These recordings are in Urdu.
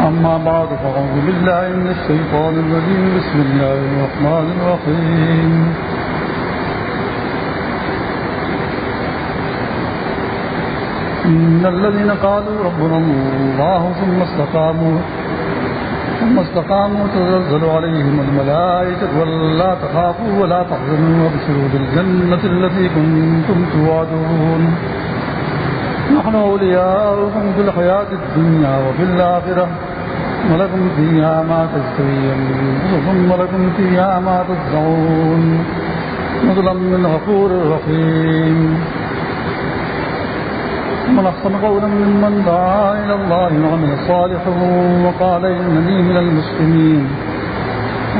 أما بعد، فأعوذ بالله من الشيطان الرجيم. بسم الله الرحمن الرحيم. إن الذين قالوا ربنا الله ثم استقاموا ثم استقاموا، تنزل عليهم الملائكة ولا تخافوا ولا تحزنوا وابشروا بالجنة التي كنتم توعدون. نحن أولياؤكم في الحياة الدنيا وفي الآخرة. ولكم فيها ما تشتري أنفسكم ولكم فيها ما تدعون نزلا من غفور رحيم من أحسن قولا ممن دعا إلى الله وعمل صالحا وقال إنني من المسلمين.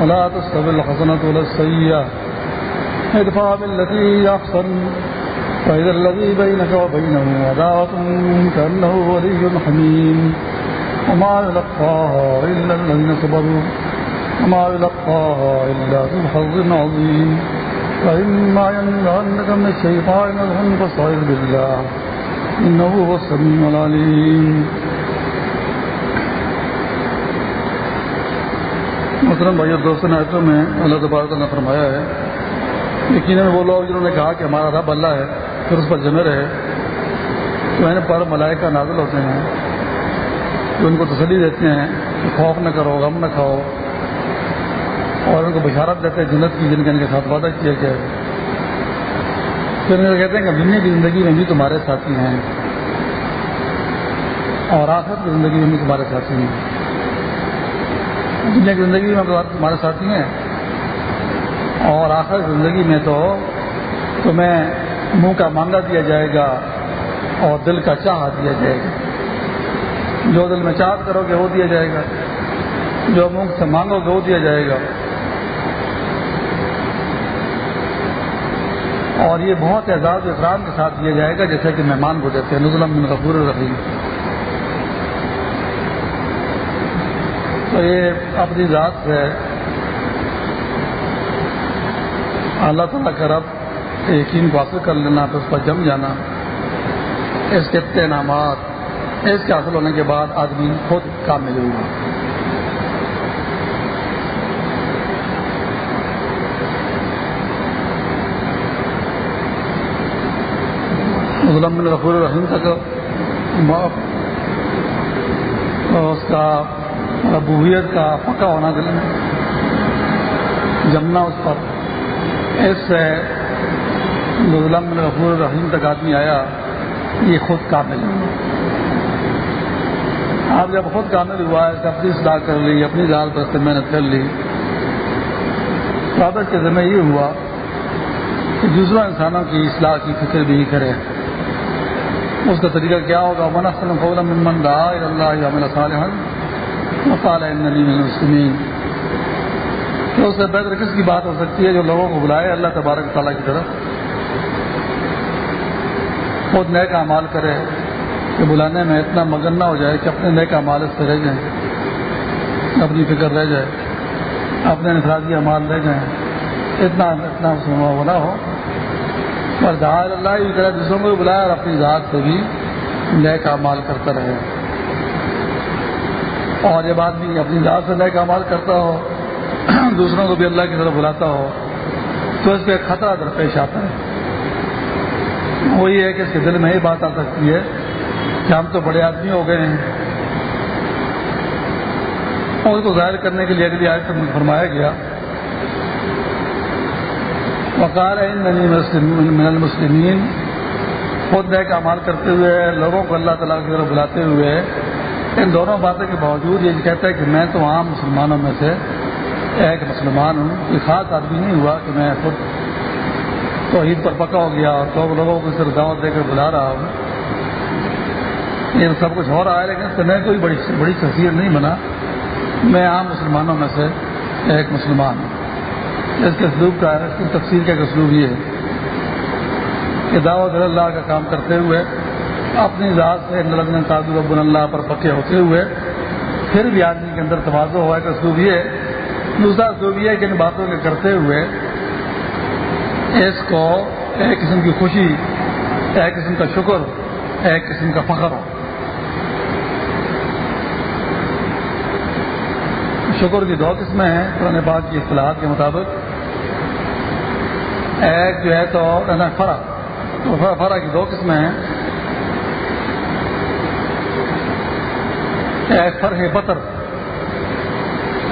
ولا تستوي الحسنة ولا السيئة. ادفع بالتي أحسن. فإذا الذي بينك وبينه عداوة كأنه ولي حميم. وما يلقاها إلا الذين صبروا وما يلقاها إلا ذو حظ عظيم فإما ينزغنك من الشيطان نزغ فاستعذ بالله إنه هو السميع العليم محترم بھائی دوستوں نے میں اللہ تبارک نے فرمایا ہے، یقیناً وہ لوگ جنہوں نے کہا کہ ہمارا رب اللہ ہے، پھر اس پر جمے رہے۔ تو ان پر ملائکہ نازل ہوتے ہیں۔ جو ان کو تسلی دیتے ہیں کہ خوف نہ کرو، غم نہ کھاؤ۔ اور ان کو بشارت دیتے ہیں جنت کی، جن کے ان کے ساتھ وعدہ کیا گیا۔ پھر ان کو کہتے ہیں کہ دنیا کی زندگی میں بھی تمہارے ساتھی ہیں۔ اور آخر کی زندگی میں بھی تمہارے ساتھی ہیں۔ دنیا کی زندگی میں تمہارے ساتھی ہیں۔ اور آخر زندگی میں تو تمہیں منہ کا مانگا دیا جائے گا اور دل کا چاہ دیا جائے گا۔ جو دل میں چاہت کرو گے، وہ دیا جائے گا۔ جو منہ سے مانگو گے، وہ دیا جائے گا۔ اور یہ بہت اعزاز و اکرام کے ساتھ دیا جائے گا، جیسے کہ مہمان کو دیتے ہیں۔ نظلم بن غفور الرحیم۔ تو یہ اپنی ذات سے اللہ تعالیٰ کا رب یقین کو حاصل کر لینا، پھر اس پر جم جانا۔ اس کے انعامات۔ اس کے حاصل ہونے کے بعد آدمی خود کام کامل ہوگا بن غفور الرحیم تک اس کا ربویت کا پکا ہونا جمنا اس پر۔ اس سے بن غفور الرحیم تک آدمی آیا، یہ خود کامل ہے۔ آپ جب خود کامل ہوا ہے اپنی اصلاح کر لی، اپنی ذات پر محنت کر لی عادت کے ذمہ یہ ہوا کہ دوسروں انسانوں کی اصلاح کی فکر بھی کرے۔ اس کا طریقہ کیا ہوگا؟ منسل قول من دا اللہ صالح مصالح المسلمین تو اس سے بہتر کس کی بات ہو سکتی ہے جو لوگوں کو بلائے؟ اللہ تبارک تعالیٰ کی طرف۔ خود نئے کا مال کرے۔ کہ بلانے میں اتنا مگن نہ ہو جائے کہ اپنے نئے کا مال اس سے رہ جائیں، اپنی فکر رہ جائے، اپنے انفرادی مال رہ جائیں۔ اتنا اتنا اس میں وہ نہ ہو۔ اور دہار اللہ کی طرح دوسروں کو بھی بلایا اور اپنی ذات سے بھی نئے کا مال کرتا رہے۔ اور جب آدمی اپنی ذات سے نئے کا مال کرتا ہو، دوسروں کو بھی اللہ کی طرف بلاتا ہو، تو اس پہ خطرہ درپیش آتا ہے۔ وہ یہ ہے کہ اس کے دل میں یہ بات آ سکتی ہے کہ ہم تو بڑے آدمی ہو گئے ہیں۔ اور اس کو ظاہر کرنے کے لیے اگلی آج تک فرمایا گیا۔ وقار من المسلمین۔ خود نئے کا مال کرتے ہوئے لوگوں کو اللہ تعالیٰ کی طرف بلاتے ہوئے ان دونوں باتوں کے باوجود یہ کہتا ہے کہ میں تو عام مسلمانوں میں سے ایک مسلمان ہوں۔ کوئی خاص آدمی نہیں ہوا کہ میں خود تو عید پر پکا ہو گیا اور تو لوگوں کو صرف دعوت دے کر بلا رہا ہوں۔ یہ سب کچھ ہو رہا ہے، لیکن اس سے میں کوئی بڑی بڑی شخصیت نہیں بنا۔ میں عام مسلمانوں میں سے ایک مسلمان ہوں۔ اس کے اسلوب کا اس کی تفصیل کا ایک اسلوب یہ ہے کہ دعوت اللہ کا کام کرتے ہوئے، اپنی ذات سے رب اللہ پر پکے ہوتے ہوئے، پھر بھی آدمی کے اندر توازو ہوا کہ اسلوب یہ ہے۔ دوسرا اسلوب یہ ہے کہ ان باتوں کے کرتے ہوئے، اس کو ایک قسم کی خوشی، ایک قسم کا شکر، ایک قسم کا فخر ہو۔ شکر کی دو قسمیں ہیں قرآن پاک کی اصطلاحات کے مطابق۔ ایک جو ہے تو فرا تو فرا کی دو قسمیں ہیں۔ ایک فر ہے بطر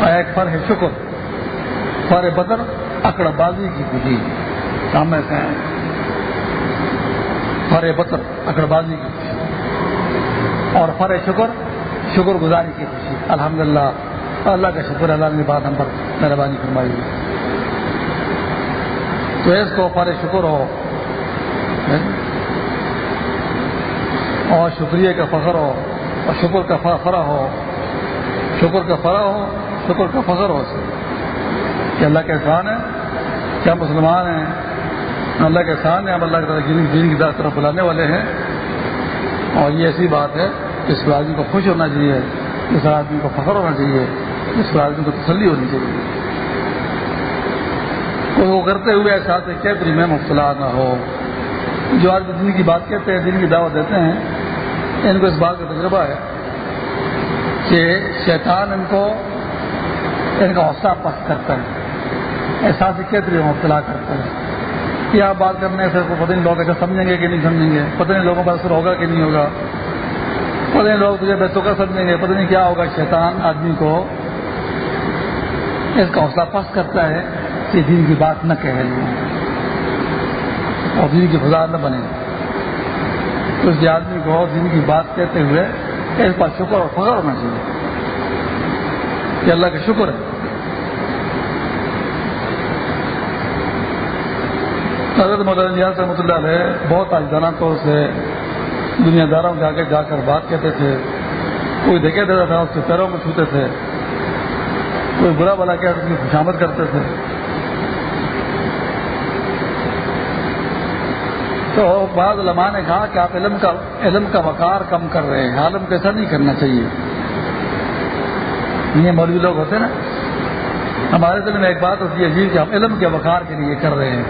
اور ایک فر ہے شکر۔ فر بطر اکڑ بازی کی خوشی سامنے سے۔ ہیں فر بطر اکڑ بازی کی خوشی اور فر شکر شکر گزاری کی خوشی الحمدللہ۔ اللہ کا شکر اللہ نے بات ہم پر مہربانی فرمائی تو اس کو پر شکر ہو۔ اور شکریہ کا فخر ہو، اور شکر کا فرا ہو۔ شکر کا فرا ہو، شکر کا فخر ہو۔ کہ اللہ کے احسان ہے کیا مسلمان ہیں۔ اللہ کے احسان ہیں اب اللہ کے دین کی طرف بلانے والے ہیں۔ اور یہ ایسی بات ہے کہ اس آدمی کو خوش ہونا چاہیے، اس آدمی کو فخر ہونا چاہیے۔ اس پر آدمی کو تسلی ہونی چاہیے۔ کوئی وہ کرتے ہوئے احساس کہتے میں مبتلا نہ ہو۔ جو آدمی دن کی بات کہتے ہیں دن کی دعوت دیتے ہیں، ان کو اس بات کا تجربہ ہے کہ شیطان ان کو، ان کا حوصلہ پست کرتا ہے۔ احساس کہتے مبتلا کرتا ہے کیا بات کرنے سے پتہ نہیں لوگ ایسا سمجھیں گے کہ نہیں سمجھیں گے۔ پتہ نہیں لوگوں پر اثر ہوگا کہ نہیں ہوگا۔ پتہ نہیں لوگ تجھے بے کا سمجھیں گے۔ پتہ نہیں کیا ہوگا شیطان آدمی کو۔ اس کا حوصلہ پست کرتا ہے کہ دین کی بات نہ کہہ اور دین کی فضا نہ بنے۔ تو اس آدمی کو دین کی بات کہتے ہوئے اس پر شکر اور فخر ہونا چاہیے۔ کہ اللہ کا شکر ہے۔ حضرت مدن رحمۃ اللہ علیہ بہت آجانہ طور سے دنیا داروں کے آگے جا کر بات کہتے تھے۔ کوئی دیکھے دیتا تھا، اس کے پیروں کو چھوتے تھے۔ کوئی برا بلا کیا اس کی خوشامد کرتے تھے؟ تو بعض علماء نے کہا کہ آپ علم کا علم کا وقار کم کر رہے ہیں، عالم کو ایسا نہیں کرنا چاہیے۔ یہ مولوی لوگ ہوتے نا۔ ہمارے دل میں ایک بات ہوتی ہے جی کہ ہم علم کے وقار کے لیے کر رہے ہیں۔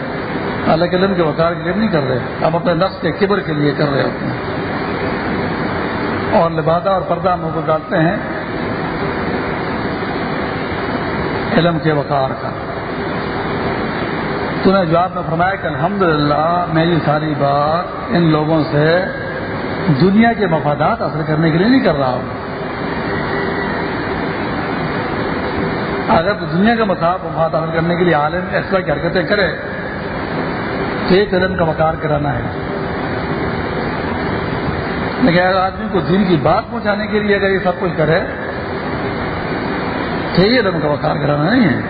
حالانکہ علم کے وقار کے لیے نہیں کر رہے۔ ہم اپنے نفس کے کبر کے لیے کر رہے ہوتے ہیں۔ اور لبادہ اور پردہ منہ کو ڈالتے ہیں۔ علم کے وقار کا۔ تو نے جواب میں فرمایا کہ الحمدللہ، میں یہ ساری بات ان لوگوں سے دنیا کے مفادات حاصل کرنے کے لیے نہیں کر رہا ہوں۔ اگر تو دنیا کا مفاد مفاد حاصل کرنے کے لیے عالم ایسا کی حرکتیں کرے، تو ایک علم کا وقار کرانا ہے۔ لیکن اگر آدمی کو دین کی بات پہنچانے کے لیے اگر یہ سب کچھ کرے چاہیے تو ان کا وقار کرانا نہیں ہے۔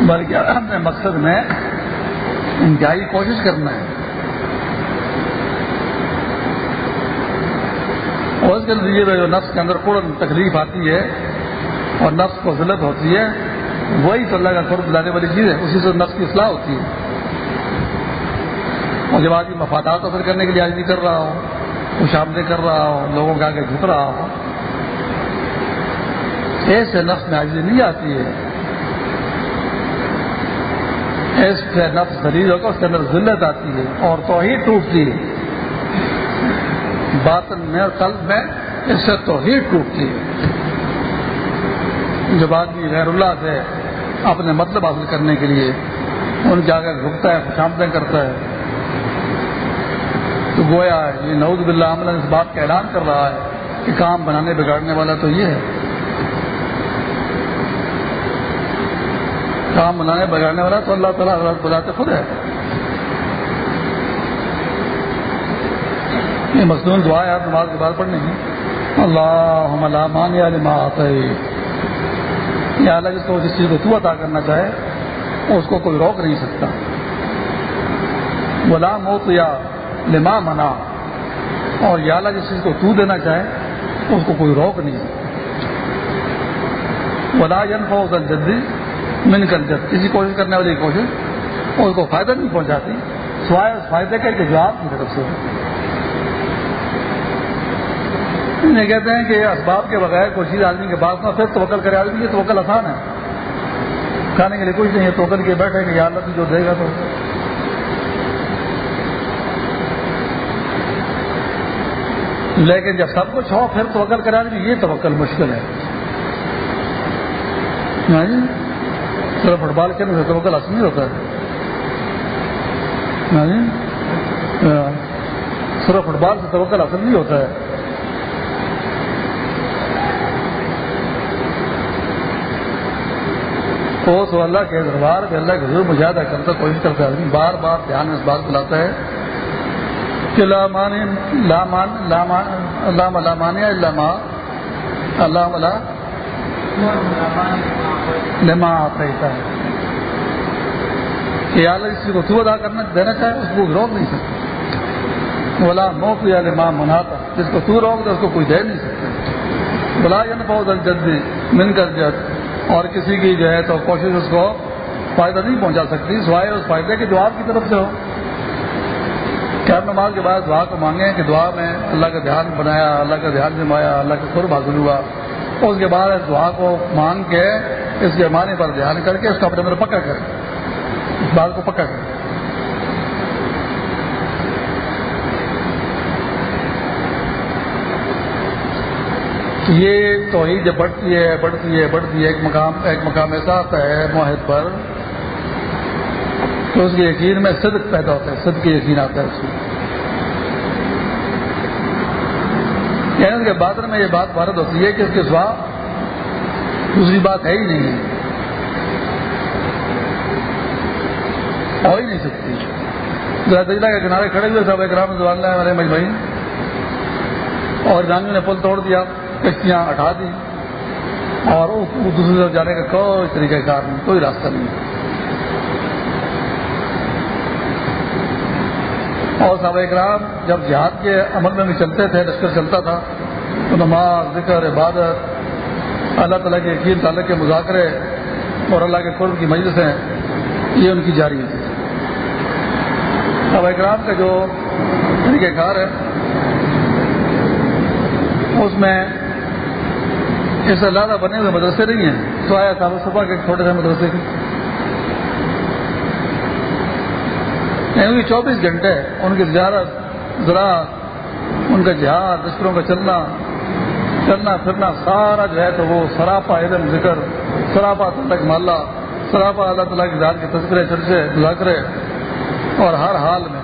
بلکہ اپنے مقصد میں انتہائی کوشش کرنا ہے۔ اور اس کے نتیجے میں جو نفس کے اندر پورن تکلیف آتی ہے اور نفس کو ضلعت ہوتی ہے، وہی تو اللہ کا قرض لانے والی چیز ہے، اسی سے نفس کی اصلاح ہوتی ہے۔ اور جب آدمی مفادات حاصل کرنے کے لیے آج کر رہا ہوں خوش کر رہا ہو لوگوں کے آگے جھک رہا ہو ایسے نفس میں آجی نہیں آتی ہے۔ اس سے نفس دلیل ہوگا، اس کے اندر ذلت آتی ہے اور تو ہی ٹوٹتی ہے۔ باطن میں اور قلب میں اس سے تو ہی ٹوٹتی ہے۔ جب آدمی غیر اللہ سے اپنے مطلب حاصل کرنے کے لیے، ان کے آگے جھکتا ہے خوشامدیں کرتا ہے گویا یہ نعوذ باللہ عمل اس بات کا اعلان کر رہا ہے کہ کام بنانے بگاڑنے والا تو یہ ہے۔ کام بنانے بگاڑنے والا تو اللہ تعالیٰ حضرت بلاتے خود ہے۔ یہ مصنون دعا ہے نماز کے بعد پڑھنے کی اللہ مان یا یہ الگ کو جس چیز کو تو عطا کرنا چاہے، اس کو کوئی روک نہیں سکتا۔ غلام ہو تو یا لما منا اور یا اللہ جس چیز کو تو دینا چاہے، اس کو کوئی روک نہیں۔ ولا جن فوزل جدی من کر جد کسی کوشش کرنے والی کوشش، اس کو فائدہ نہیں پہنچاتی۔ سوائے اس فائدے کے کہ جواب کی طرف سے یہ کہتے ہیں کہ اسباب کے بغیر کوئی چیز آدمی کے پاس نہ پھر توکل کرے آدمی، یہ توکل آسان ہے۔ کھانے کے لیے کچھ نہیں ہے، توکل کے بیٹھے کہ یا اللہ جو دے گا تو۔ لیکن جب سب کچھ ہو پھر توکل کرا دیں یہ توکل مشکل ہے۔ ہاں جی؟ صرف فٹ بال کھیلنے سے توکل نہیں ہوتا۔ ہے صرف فٹ بال سے توکل اصل نہیں ہوتا ہے۔ تو اللہ کے دربار کے اللہ کے ضرور مجاہدہ کرتا کوشش کرتا ہے۔ بار بار دھیان میں اس بات کو لاتا ہے۔ کہ لامان لامان لامان اللہ لامانیہ علامہ اللہ لما رہتا ہے۔ کہ اللہ کسی کو تو ادا کرنا دینا چاہے، اس کو روک نہیں سکتا۔ بولا موت یا لما مناتا۔ جس کو تو روک دے، اس کو کوئی دے نہیں سکتا۔ بلا یا نہ جلدی من کر جد اور کسی کی جو ہے تو کوشش اس کو فائدہ نہیں پہنچا سکتی، سوائے اس فائدے کے جواب کی طرف سے ہو۔ خیر نماز کے بعد دعا کو مانگے کہ دعا میں اللہ کا دھیان بنایا، اللہ کا دھیان جمایا اللہ کا قرب حاصل ہوا۔ اس کے بعد اس دعا کو مانگ کے اس کے معنی پر دھیان کر کے اس کو اپنے اندر پکا کر، اس بات کو پکا کر۔ یہ توحید جب بڑھتی ہے بڑھتی ہے بڑھتی ہے، ایک مقام ایک مقام ایسا آتا ہے معاہد پر تو اس کے یقین میں صدق پیدا ہوتا ہے صدق کے یقین آتا ہے اس میں۔ یعنی کے میں یہ بات وارد ہوتی ہے کہ اس کے سوا دوسری بات ہے ہی نہیں۔ ہے ہو ہی نہیں سکتی۔ دجلہ کے کنارے کھڑے ہوئے سب ایک رام زبان والے مجمعی اور جانوی نے پل توڑ دیا، کشتیاں ہٹا دی۔ اور دوسری طرف جانے کا کوئی طریقہ کار نہیں، کوئی راستہ نہیں۔ صاحب اکرام، جب جہاد کے عمل میں بھی چلتے تھے، لشکر چلتا تھا، تو نماز، ذکر، عبادت، اللہ تعالیٰ کے یقین، تعلق کے مذاکرے اور اللہ کے قرب کی مجلسیں، یہ ان کی جاری ہے صاحب اکرام کا جو طریقہ کار ہے، اس میں اس سے زیادہ بنے ہوئے مدرسے نہیں ہیں، تو آیا صاحب صبح کے چھوٹے سے مدرسے کے۔ چوبیس گھنٹے ان کی زیارت، زراعت، ان کا جہاد دشکروں کا چلنا چلنا پھرنا، سارا جو ہے تو وہ سراپا علم ذکر، سراپا تک محلہ، سراپا اللہ تعالیٰ کی ذات کے تذکرے، چرچے، مذاکرے، اور ہر حال میں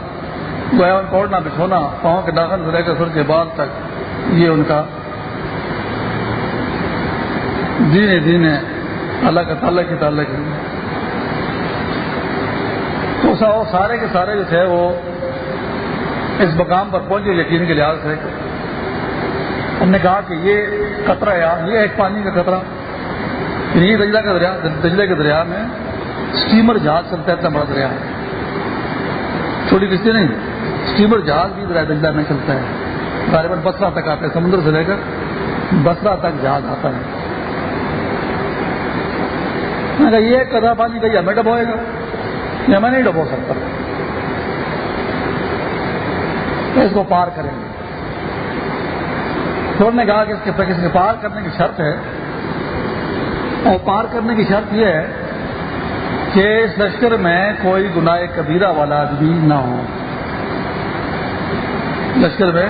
گویا توڑنا بچھونا، پاؤں کے داخل سے لے کر سر کے بال تک، یہ ان کا دین دین اللہ کا تعلق کی تعلق ہے۔ تو سارے کے سارے جو تھے وہ اس مقام پر پہنچے یقین کے لحاظ سے۔ ہم نے کہا کہ یہ قطرہ ہے، یہ ایک پانی کا قطرہ۔ یعنی یہ دجلہ کا دریا دجلے کے دریا میں اسٹیمر جہاز چلتا ہے، اتنا بڑا دریا ہے۔ چھوٹی کشتی نہیں اسٹیمر جہاز بھی دریا دجلہ میں چلتا ہے۔ غالباً بسرا تک آتا ہے، سمندر سے لے کر بسرا تک جہاز آتا ہے۔ یہ کدا پانی کا ہمیں ڈب ہوئے گا۔ میں نہیں ڈبو سکتا۔ اس کو پار کریں گے۔ تو نے کہا کہ اس کے کسی پار کرنے کی شرط ہے۔ اور پار کرنے کی شرط یہ ہے کہ اس لشکر میں کوئی گناہ کبیرہ والا آدمی نہ ہو۔ لشکر میں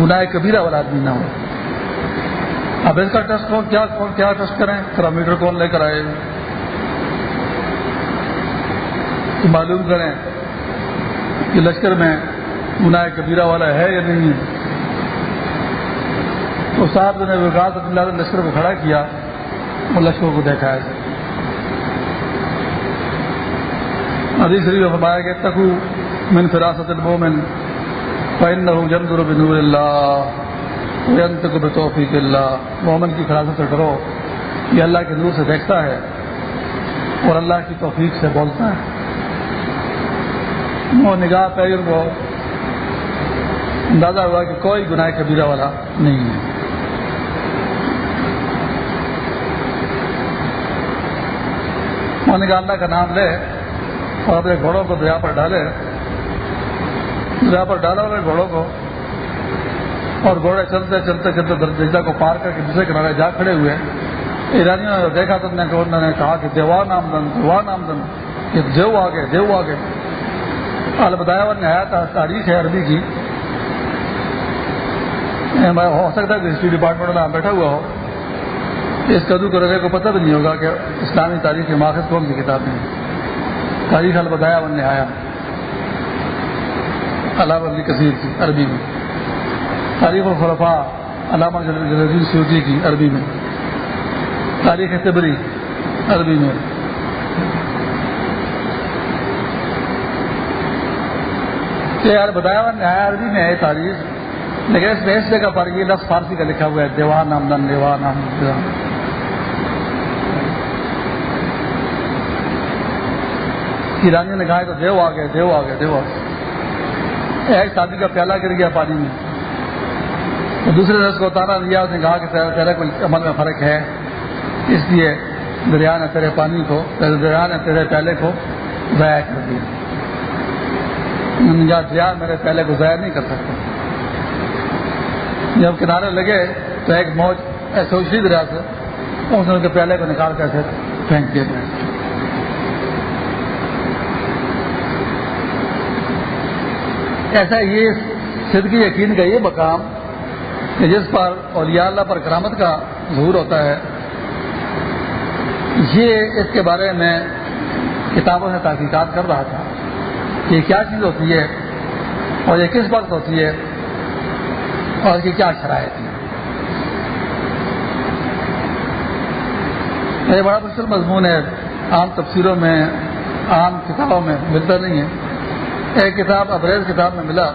گناہ کبیرہ والا آدمی نہ ہو۔ اب اس کا ٹیسٹ کیا کیا ٹیسٹ کریں؟ تھرمامیٹر کون لے کر آئے؟ کہ معلوم کریں کہ لشکر میں گناہ کبیرہ والا ہے یا نہیں ہے۔ تو صاحب نے وکاس اللہ نے لشکر کو کھڑا کیا اور لشکر کو دیکھا ہے۔ عزیز شریف فرمایا کہ تکو من فراست المومن فإنه ينظر بنور الله وينطق بتوفيق الله۔ مومن کی فراست سے ڈرو۔ یہ اللہ کے نور سے دیکھتا ہے اور اللہ کی توفیق سے بولتا ہے۔ وہ نگاہ پیر وہ اندازہ ہوا کہ کوئی گناہ کبیرہ والا نہیں ہے۔ نے کہا اللہ کا نام لے اور اپنے گھوڑوں کو دریا پر ڈالے۔ دریا پر ڈالا انہوں نے گھوڑوں کو اور گھوڑے چلتے چلتے چلتے درجہ کو پار کر کے دوسرے کنارے جا کھڑے ہوئے۔ ایرانیوں نے دیکھا تو انہوں نے کہا کہ دیوا نام دن، دیوا نام دن، کہ دیو آگے دیو آگے۔ البدایا نے آیا تھا تاریخ ہے عربی کی۔ ہو سکتا ہے کہ ہسٹری ڈپارٹمنٹ میں بیٹھا ہوا ہو۔ اس کدو کو رگے کو پتہ بھی نہیں ہوگا کہ اسلامی تاریخ کے ماخذ کون سی کتابیں ہیں تاریخ البدایا ون نے آیا علامہ علی کثیر کی عربی میں۔ تاریخ الخلفاء، علامہ جلدین سیوتی کی عربی میں۔ تاریخ تبری عربی میں۔ یار بتایا ہوا نیا عربی میں ہے تاریخ۔ لیکن اس میں اس جگہ پر یہ لفظ فارسی کا لکھا ہوا ہے، دیوان آمدن دیوان آمدن ایرانی نے کہا تو دیو آ گئے دیو آ گئے دیو آ گئے ایک شادی کا پیالہ گر گیا پانی میں۔ تو دوسرے نے اس کو اتارا لیا، اس نے کہا کہ تیرے کوئی عمل میں فرق ہے۔ اس لیے دریا نے تیرے پانی کو دریا نے تیرے پیالے کو ضائع کر دیا۔ دریا جی میرے پیالے کو ضائع نہیں کر سکتا جب کنارے لگے تو ایک موج ایسے اچھی دریا سے، اس نے ان کے پیالے کو نکال کر ایسے پھینک دیا۔ ایسا یہ صدقی یقین کا یہ مقام کہ جس پر اولیاء اللہ پر کرامت کا ظہور ہوتا ہے، یہ اس کے بارے میں کتابوں سے تحقیقات کر رہا تھا۔ یہ کیا چیز ہوتی ہے اور یہ کس وقت ہوتی ہے اور یہ کیا شرائط ہے یہ بڑا مشکل مضمون ہے۔ عام تفسیروں میں، عام کتابوں میں ملتا نہیں ہے۔ ایک کتاب ابریز کتاب میں ملا۔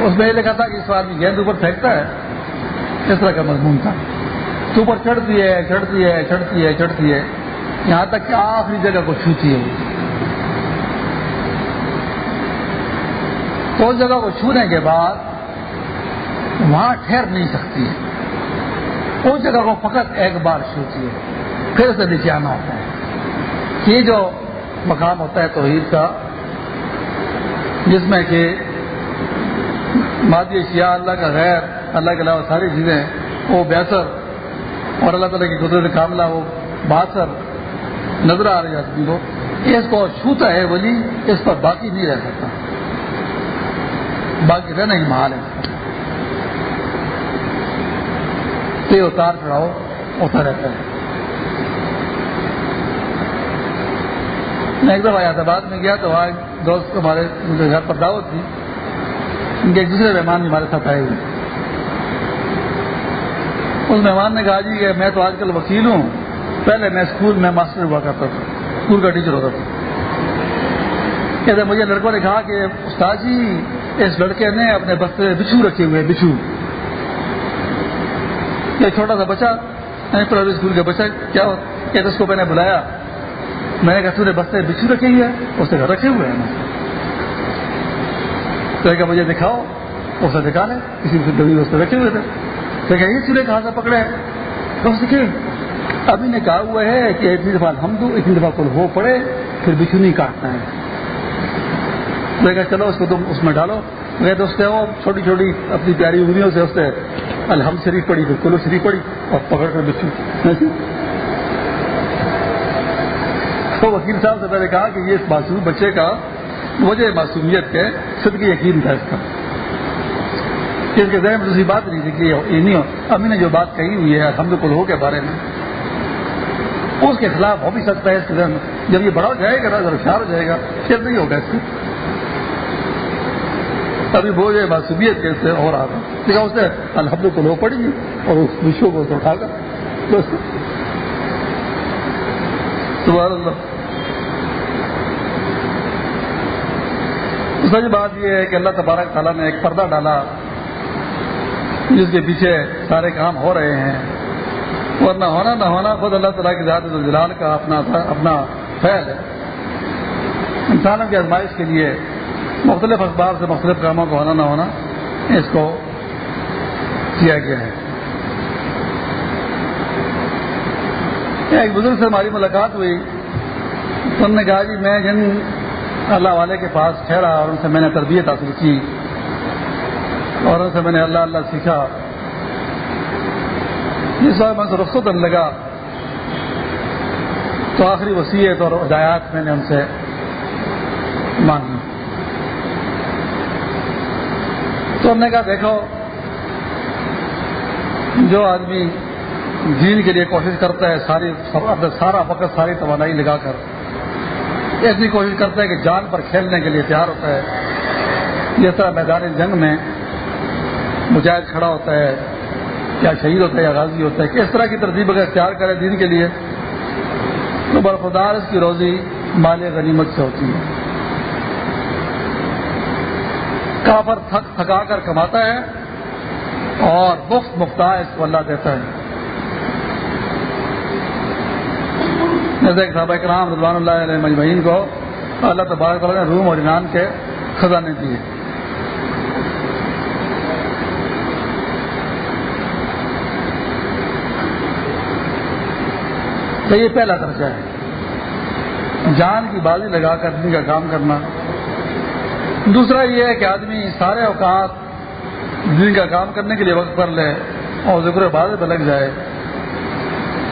اس میں یہ لکھا تھا کہ اس آدمی گیند اوپر پھینکتا ہے۔ اس طرح کا مضمون تھا۔ تو اوپر چڑھتی ہے چڑھتی ہے چڑھتی ہے چڑھتی ہے۔ یہاں تک کہ آخری جگہ کو چھوتی ہے اس جگہ کو چھونے کے بعد وہاں ٹھہر نہیں سکتی ہے۔ اس جگہ کو فقط ایک بار چھوتی ہے پھر اسے نیچے آنا ہوتا ہے۔ یہ جو مقام ہوتا ہے توحید کا، جس میں کہ مادی اشیاء، اللہ کا غیر، اللہ کے علاوہ ساری چیزیں، وہ بہتر اور اللہ تعالیٰ کی قدرت کاملہ، وہ بہتر نظر آ رہی آدمی کو اس کو چھوتا ہے ولی، اس پر باقی نہیں رہ سکتا۔ باقی رہنا ہی محال ہے۔ یہ اتار چڑھاؤ ہوتا رہتا ہے۔ میں ایک دفعہ آباد میں گیا تو وہاں دوست ہمارے گھر پر دعوت تھی ان کے ایک دوسرے مہمان ہمارے ساتھ آئے ہوئے۔ اس مہمان نے کہا جی کہ میں تو آج کل وکیل ہوں۔ پہلے میں اسکول، میں ماسٹر ہوا کرتا تھا۔ اسکول کا ٹیچر ہوتا تھا۔ کہتے مجھے لڑکوں نے کہا کہ استاد جی اس لڑکے نے اپنے بستے میں بچھو رکھے ہوئے بچھو۔ یہ چھوٹا سا بچہ پرائیویٹ اسکول کا بچہ، کیا کہتے اس کو میں نے بلایا۔ میں نے کہا، تو نے بستے بچھو رکھے ہوئے اس نے گھر رکھے ہوئے ہیں۔ تو کہ مجھے دکھاؤ۔ اسے دکھا لے کسی ڈبی اس رکھے ہوئے تھے۔ تو کہ یہ چولہے کہاں سے پکڑے تو اس کے ابھی نے کہا ہوا ہے کہ اتنی دفعہ ہم دو اتنی دفعہ کل ہو پڑے، پھر بچھو نہیں کاٹنا ہے۔ میں کہا چلو اس کو تم اس میں ڈالو۔ میں تو اس سے وہ چھوٹی چھوٹی اپنی پیاری انگلیوں سے اس سے الحمد شریف پڑی پھر کلو شریف پڑی اور پکڑ کر بچھو تو وکیل صاحب سے میں نے کہا کہ یہ اس معصوم بچے کا وجہ معصومیت کے صدقی یقین تھا اس کا اس کے ذہن میں دوسری بات نہیں تھی کہ یہ نہیں ہو۔ امی نے جو بات کہی ہوئی ہے الحمد کلو کے بارے میں، اس کے خلاف ہو بھی سکتا ہے اس کے ذہن جب یہ بڑا ہو جائے گا نا اگر ہوشیار ہو جائے گا پھر نہیں ہوگا اس کو اچھا ابھی بوجھ ہے معصومیت کے سے اور آتا لیکن اس نے الحمد کلو پڑی، اور اس وشو کو اٹھا کر سبحان اللہ۔ سچ جی بات یہ ہے کہ اللہ تبارک تعالیٰ نے ایک پردہ ڈالا، جس کے پیچھے سارے کام ہو رہے ہیں۔ اور نہ ہونا نہ ہونا خود اللہ تعالیٰ کی ذات جلال کا اپنا اپنا فیل ہے۔ انسانوں کی آزمائش کے لیے مختلف اخبار سے مختلف کاموں کو ہونا نہ ہونا، اس کو کیا گیا ہے۔ ایک بزرگ سے ہماری ملاقات ہوئی۔ تو انہوں نے کہا جی میں جن اللہ والے کے پاس ٹھہرا اور ان سے میں نے تربیت حاصل کی اور ان سے میں نے اللہ اللہ سیکھا۔ جس وقت میں سے رخصت لگا۔ تو آخری وسیعت اور ہدایات میں نے ان سے مانگی۔ تو ہم نے کہا دیکھو، جو آدمی دین کے لیے کوشش کرتا ہے، ساری سارا وقت ساری توانائی لگا کر ایسی کوشش کرتا ہے کہ جان پر کھیلنے کے لیے تیار ہوتا ہے۔ جس طرح میدان جنگ میں مجاہد کھڑا ہوتا ہے، یا شہید ہوتا ہے، یا غازی ہوتا ہے، کہ اس طرح کی ترتیب اگر اختیار کرے دین کے لیے، تو برفدار اس کی روزی مال غنیمت سے ہوتی ہے۔ کافر تھک تھکا کر کماتا ہے اور مفت مفتا اس کو اللہ دیتا ہے۔ جیسے صحابہ کرام رضوان اللہ علیہ مجمعین کو اللہ تبارک تعالیٰ نے روم اور ایران کے خزانے دیے۔ تو یہ پہلا درجہ ہے۔ جان کی بازی لگا کر آدمی کا کام کرنا۔ دوسرا یہ ہے کہ آدمی سارے اوقات دن کا کام کرنے کے لیے وقت کر لے اور ذکر بازی پہ لگ جائے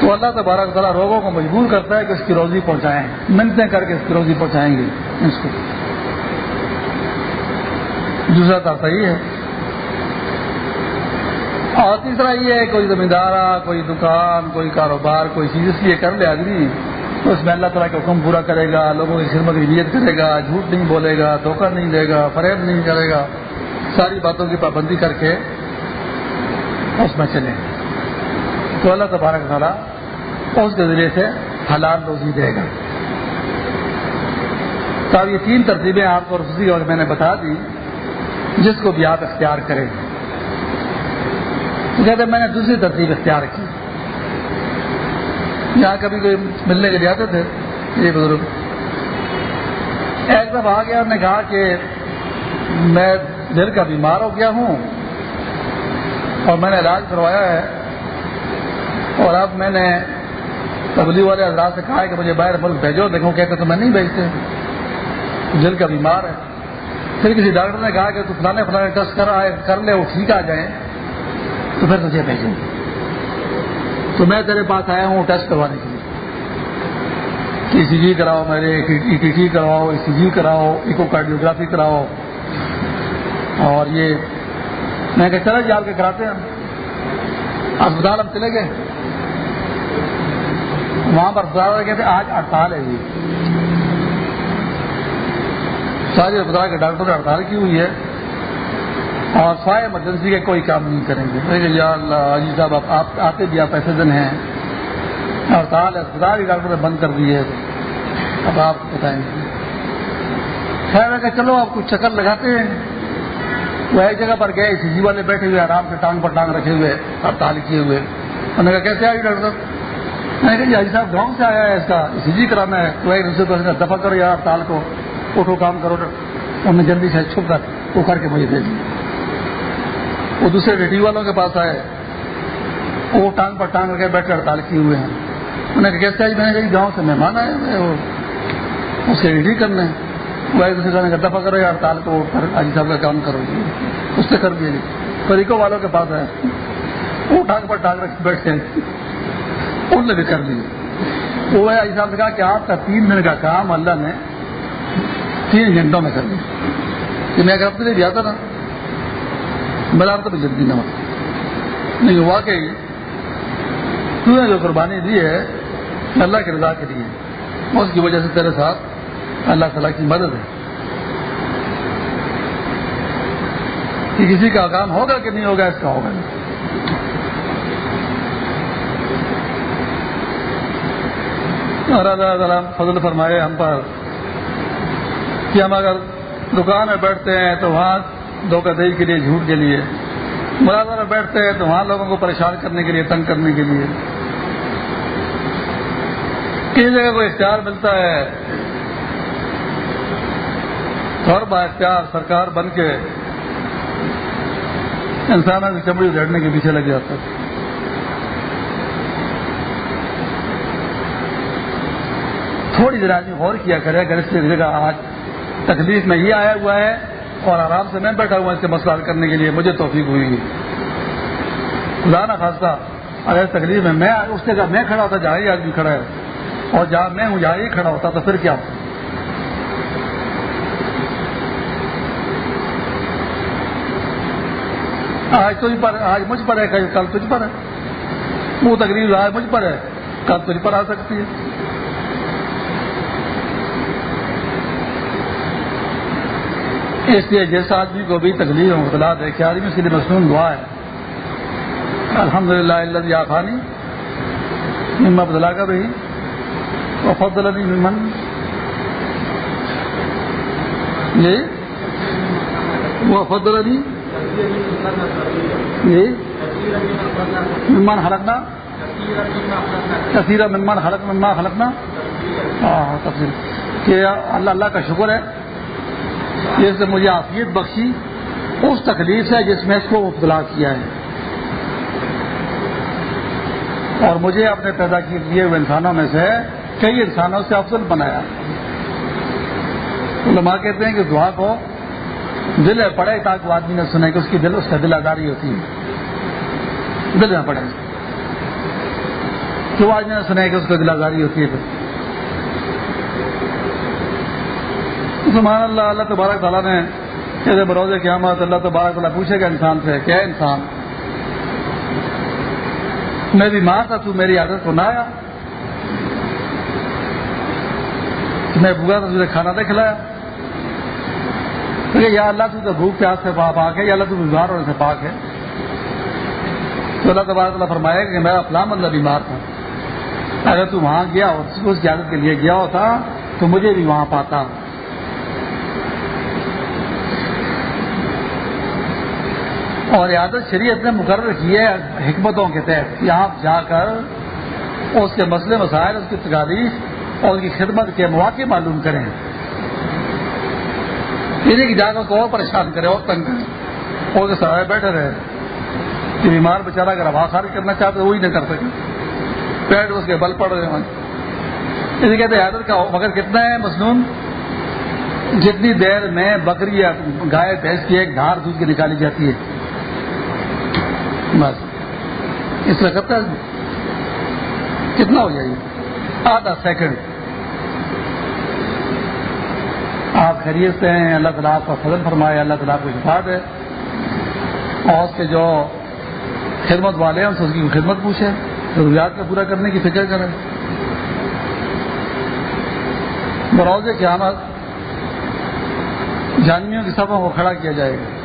تو اللہ تبارک تعالیٰ روگوں کو مجبور کرتا ہے کہ اس کی روزی پہنچائیں۔ منتیں کر کے اس کی روزی پہنچائیں گے اس کو۔ دوسرا تو صحیح ہے۔ اور تیسرا یہ ہے کوئی زمیندار کوئی دکان، کوئی کاروبار، کوئی چیز اس لیے کر لے آدمی اس میں اللہ تعالیٰ کا حکم پورا کرے گا، لوگوں کی خدمت کی نیت کرے گا، جھوٹ نہیں بولے گا، دھوکہ نہیں دے گا، فریب نہیں کرے گا۔ ساری باتوں کی پابندی کر کے اس میں چلے تو اللہ تبارک تعالیٰ اس کے ذریعے سے حلال روزی دے گا۔ تو اب یہ تین ترتیبیں آپ کو رسوسی اور میں نے بتا دی، جس کو بھی آپ اختیار کریں۔ کہتے میں نے دوسری ترتیب اختیار کی۔ یہاں کبھی کوئی ملنے کے لیے آتے تھے، یہ بزرگ۔ ایک دفعہ آ گیا، انہوں نے کہا کہ میں دل کا بیمار ہو گیا ہوں اور میں نے علاج کروایا ہے اور اب میں نے تبلی والے حضرات سے کہا ہے کہ مجھے باہر ملک بھیجو، دیکھو کہتے تو میں نہیں بھیجتے۔ دل کا بیمار ہے۔ پھر کسی ڈاکٹر نے کہا کہ تو فلانے فلانے ٹیسٹ کر کر لے، وہ ٹھیک آ جائیں، تو پھر تجھے بھیجوں۔ تو میں تیرے پاس آیا ہوں ٹیسٹ کروانے کے لیے۔ ای سی جی کراؤ میرے ای ٹی ٹی کراؤ، ای سی جی کراؤ ایکو کارڈیوگرافی کراؤ۔ اور یہ میں کہ چلے جی کے کراتے ہیں اسپتال ہم چلے گئے۔ وہاں پر اسپتال کہتے آج ہڑتال ہے جی ساری اسپتال کے ڈاکٹر نے ہڑتال کی ہوئی ہے۔ اور سوائے ایمرجنسی کے کوئی کام نہیں کریں گے۔ یا اللہ عجیب صاحب، آپ آتے بھی، آپ ایسے دن ہیں۔ ہڑتال اسپتال ہی ڈاکٹر نے بند کر دی ہے اب آپ بتائیں گے خیر ہے کہ چلو، آپ کچھ چکر لگاتے ہیں۔ وہ ایک جگہ پر گئے سی جی والے بیٹھے ہوئے، آرام سے ٹانگ پر ٹانگ رکھے ہوئے، ہڑتال کیے ہوئے۔ انہوں نے کہا، کیسے آئی ڈاکٹر صاحب؟ میں نے کہا جی صاحب، گاؤں سے آیا ہے اس کا سی جی کرانا ہے۔ تو ایک دوسرے کو دفاع کرو یا ہڑتال کو، اٹھو، کام کرو۔ انہوں نے جلدی سے چھپ کر وہ کر کے مجھے دے دی وہ دوسرے ریڈیو والوں کے پاس آئے، وہ ٹانگ پر ٹانگ رکھے بیٹھ کر ہڑتال کیے ہوئے ہیں۔ انہوں نے کہا کیسے آج جی؟ میں نے کہا جی، گاؤں سے مہمان آئے ہوئے وہ اس کے ریڈی کرنے۔ وہ ایک دوسرے کا دفاع کرو یا ہڑتال کو حاجی صاحب کا کام کرو۔ جی اس سے کر دیے جی۔ فریقوں والوں کے پاس آئے۔ وہ ٹانگ پر ٹانگ رکھ بیٹھتے ہیں۔ ان نے بھی کر لی وہ حاجی صاحب نے کہا کہ آپ کا تین دن کا کام اللہ نے تین گھنٹوں میں کر دیا۔ کہ میں اگر اپنے لیے جاتا نا بلا تو جلدی نہ ہو نہیں واقعی تو نے جو قربانی دی ہے؟ اللہ کی رضا کے لیے۔ اس کی وجہ سے تیرے ساتھ اللہ تعالیٰ کی مدد ہے۔ کہ کسی کا کام ہوگا کہ نہیں ہوگا، اس کا ہوگا فضل فرمائے ہم پر کہ ہم اگر دکان میں بیٹھتے ہیں تو وہاں دھوکہ دہی کے لیے، جھوٹ کے لیے۔ ملازہ میں بیٹھتے ہیں تو وہاں لوگوں کو پریشان کرنے کے لیے، تنگ کرنے کے لیے۔ کسی جگہ کو اختیار ملتا ہے اور با اختیار سرکار بن کے انسانوں کی چمڑی جھڑنے کے پیچھے لگ جاتا تھوڑی دیر آدمی غور کیا کرے، اگر اس کی جگہ آج تکلیف میں یہ آیا ہوا ہے اور آرام سے میں بیٹھا ہوا اس کے مسئلہ حل کرنے کے لیے، مجھے توفیق ہوئی خدا نہ خاصہ، اگر تکلیف میں میں اس جگہ میں کھڑا ہوتا، جہاں ہی آدمی کھڑا ہے، اور جہاں میں ہوں، جہاں ہی کھڑا ہوتا، تو پھر کیا؟ ہوتا آج تجھ پر، آج مجھ پر ہے، کل تجھ پر ہے۔ وہ تقریب آج مجھ پر ہے، کل تجھ پر آ سکتی ہے۔ اس لیے جس آدمی کو بھی تکلیف مبتلا دیکھے آدمی اس کے لیے مصنون دعا ہے۔ الحمد للہ اللہ آفانی مما بدلا کا بھی فضل علی ممن۔ جی؟ وہ فضل علی۔ جی؟ ممن حلقنا کثیرہ ممن حلق مما حلقنا ہاں تفصیل کہ اللہ اللہ کا شکر ہے؟ جس نے مجھے آفیت بخشی، اس تکلیف سے جس میں اس کو مبتلا کیا ہے۔ اور مجھے اپنے پیدا کیے ہوئے انسانوں میں سے کئی انسانوں سے افضل بنایا۔ علماء کہتے ہیں کہ دعا کو دل میں پڑے تاکہ وہ آدمی نے سنے کہ اس کی دل اس کا دل آزاری ہوتی ہے۔ دل میں پڑے۔ تو آدمی نے سنا کہ اس کو دل آزاری ہوتی ہے؟ سبحان اللہ اللہ تبارک تعالیٰ نے کہتے بروز قیامت اللہ تبارک تعالیٰ پوچھے گا انسان سے، کیا انسان؟ میں بیمار تھا تو میری عادت کو نہ آیا۔ میں بوا تھا تجھے کھانا دے کھلایا۔ یا اللہ تو تو بھوک پیاس سے پاک ہے، یا اللہ تو بیمار ہونے سے پاک ہے۔ تو اللہ تبارک اللہ فرمایا کہ میرا فلام اللہ بیمار تھا۔ اگر تو وہاں گیا اس کی عادت کے لیے گیا ہوتا تو مجھے بھی وہاں پاتا۔ اور عادت شریعت نے مقرر کی ہے حکمتوں کے تحت یہاں جا کر اس کے مسئلے، مسائل، اس کی تکالیف اور اس کی خدمت کے مواقع معلوم کریں۔ یعنی کہ جا کر کو اور پریشان کرے اور تنگ کرے اور سوائے بیٹھے رہے۔ کہ بیمار بےچارا اگر ہوا خارج کرنا چاہتے وہی نہ کر سکے۔ پیٹ اس کے بل پڑ رہے ہیں۔ اسی کہتے ہیں عادت کا مگر کتنا ہے مصنون جتنی دیر میں بکری یا گائے بھینس کی ایک دھار دودھ کی نکالی جاتی ہے۔ بس اس میں کب تک کتنا ہو جائے گا؟ آدھا سیکنڈ۔ آپ خرید سے ہیں؟ اللہ تعالیٰ آپ کا فضل فرمائے، اللہ تعالیٰ کو شفا دے۔ اور اس کے جو خدمت والے ہیں، اس کی خدمت پوچھیں ضروریات کا پورا کرنے کی فکر کریں۔ بروز قیامت جانویوں کی سبوں کو کھڑا کیا جائے گا۔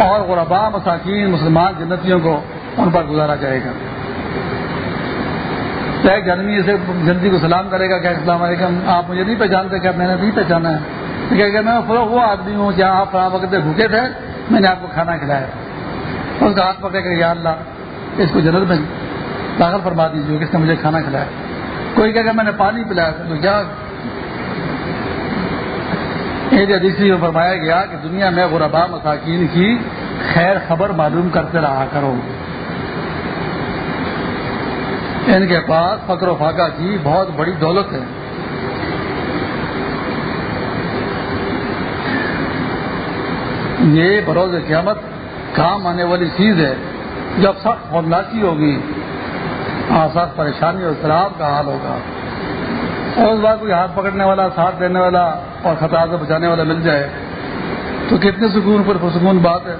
اور غربا مساکین، مسلمان، جنتیوں کو ان پر گزارا جائے گا۔ ایک جنمی سے جنتی کو سلام کرے گا کہ السلام علیکم، آپ مجھے نہیں پہچانتے کہ میں نے نہیں پہچانا ہے۔ کہ میں وہ آدمی ہوں جہاں آپ فلاں وقت بھوکے تھے، میں نے آپ کو کھانا کھلایا۔ اس کا ہاتھ پکڑے گا یا اللہ، اس کو جنت میں داخل فرما دیجیے کس نے مجھے کھانا کھلایا۔ کوئی کہے گا، میں نے پانی پلایا تو کیا حدیثی میں فرمایا گیا کہ دنیا میں غربا مساکین کی خیر خبر معلوم کرتے رہا کرو۔ ان کے پاس فکر و فاقہ کی بہت بڑی دولت ہے۔ یہ بروز قیامت کام آنے والی چیز ہے۔ جب سخت فونلاسی ہوگی ہاں سخت پریشانی اور شراب کا حال ہوگا۔ اور اس بات کوئی ہاتھ پکڑنے والا، ساتھ دینے والا اور خطا سے بچانے والا مل جائے، تو کتنے سکون پر پرسکون بات ہے۔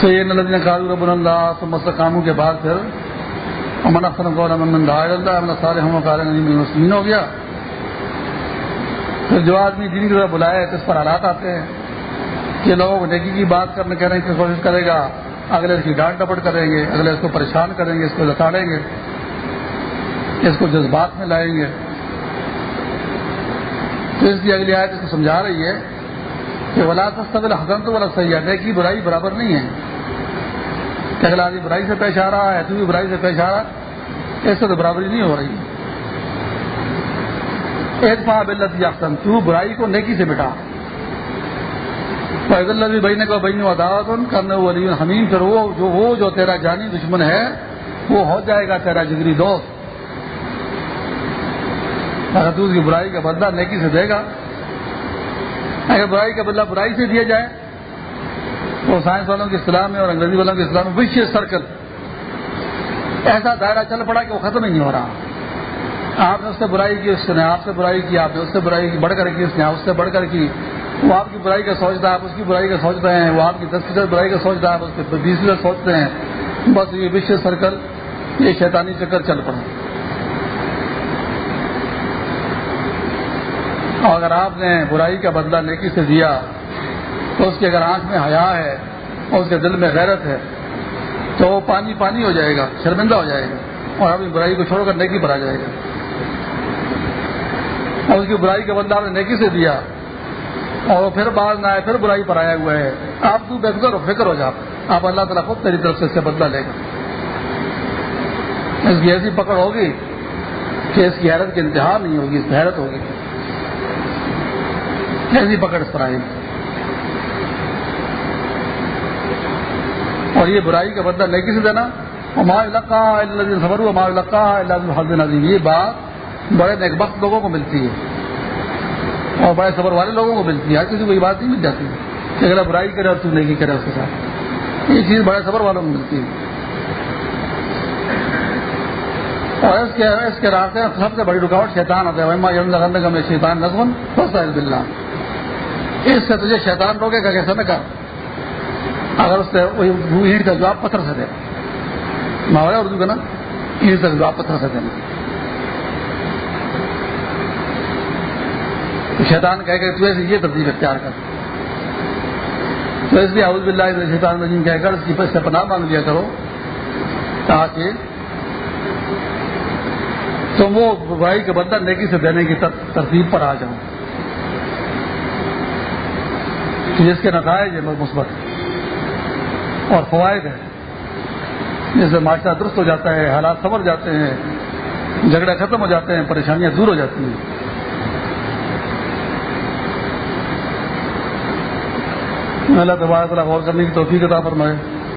تو یہ نلدین کالو رب اللہ تو مستقاموں کے بعد پھر امن افسر کو امن اللہ امن سارے ہم کار مسلمین ہو گیا۔ پھر جو آدمی جن کی طرف بلائے تو اس پر حالات آتے ہیں۔ کہ لوگوں کو نیکی کی بات کرنے کرنے کی کوشش کرے گا، اگلے اس کی ڈانٹ ڈپٹ کریں گے، اگلے اس کو پریشان کریں گے، اس کو لتاڑیں گے۔ اس کو جذبات میں لائیں گے۔ تو اس کی اگلی آیت اس کو سمجھا رہی ہے کہ ولا سستل حسن تو والا صحیح ہے کی برائی برابر نہیں ہے۔ کہ اگلا آدمی برائی سے پیش آ رہا ہے، تو بھی برائی سے پیش آ رہا ایسے تو برابری نہیں ہو رہی۔ ایک پا بلت یافتن تو برائی کو نیکی سے مٹا۔ فیض اللہ بھی بہن کو بہن عداوت کرنے والی حمیم پھر وہ جو وہ جو تیرا جانی دشمن ہے، وہ ہو جائے گا تیرا جگری دوست۔ اگر تو اس کی برائی کا بدلہ نیکی سے دے گا۔ اگر برائی کا بدلہ برائی سے دیا جائے، تو سائنس والوں کے اسلام میں اور انگریزی والوں کے اسلام میں وشیش سرکل۔ ایسا دائرہ چل پڑا کہ وہ ختم ہی نہیں ہو رہا۔ آپ نے اس سے برائی کی، اس نے آپ سے برائی کی، آپ نے اس سے برائی کی، بڑھ کر کی، اس نے اس سے بڑھ کر کی۔ وہ آپ کی برائی کا سوچتا ہے، آپ اس کی برائی کا سوچ رہے ہیں۔ وہ آپ کی دس فیصد برائی کا سوچتا ہے، آپ اس کے بیس فیصد سوچتے ہیں۔ بس یہ وشو سرکل، یہ شیطانی چکر چل پڑا۔ اور اگر آپ نے برائی کا بدلہ نیکی سے دیا تو اس کی اگر آنکھ میں حیا ہے اور اس کے دل میں غیرت ہے تو وہ پانی پانی ہو جائے گا، شرمندہ ہو جائے گا اور اپنی برائی کو چھوڑ کر نیکی پر آ جائے گا۔ اور اس کی برائی کا بدلہ آپ نے نیکی سے دیا اور وہ پھر باز نہ آئے، پھر برائی پر آیا ہوا ہے۔ آپ تو بے فکر و فکر ہو جا آپ اللہ تعالیٰ خود تیری طرف سے اس سے بدلہ لے گا۔ اس کی ایسی پکڑ ہوگی کہ اس کی حیرت کی انتہا نہیں ہوگی، اس کی حیرت ہوگی۔ ایسی پکڑ اس اور یہ برائی کا بدلہ نیکی سے دینا خبر ہوا اللہ نظیم یہ بات بڑے نیک لوگوں کو ملتی ہے۔ اور بڑے صبر والے لوگوں کو ملتی ہے۔ ہر کسی کو یہ بات نہیں مل جاتی کہ اگر برائی کرے اور تو نیکی کرے اس کے ساتھ۔ یہ چیز بڑے صبر والوں کو ملتی ہے۔ اور اس کے اس کے راستے سب سے بڑی رکاوٹ شیطان ہوتا ہے۔ شیطان نظم بلّہ اس سے تجھے شیطان روکے گا کیسے نہ کر۔ اگر اس سے اینٹ کا جواب پتھر سے دے۔ محاورہ اردو کا نا؟ اینٹ کا جواب پتھر سے دینا شیطان کہہ کہ تو ایسے یہ تبدیل اختیار کر۔ تو اس لیے اعوذ باللہ شیطان مجین کہہ کر اس کی سے پناہ مانگ لیا کرو۔ تاکہ تم وہ بھائی کے بدلہ نیکی سے دینے کی ترتیب پر آ جاؤ۔ جس کے نتائج مثبت اور فوائد ہیں۔ جس سے معاشرہ درست ہو جاتا ہے، حالات سمجھ جاتے ہیں، جھگڑے ختم ہو جاتے ہیں، پریشانیاں دور ہو جاتی ہیں۔ اللہ تبارک غور کرنے کی توفیق عطا فرمائے۔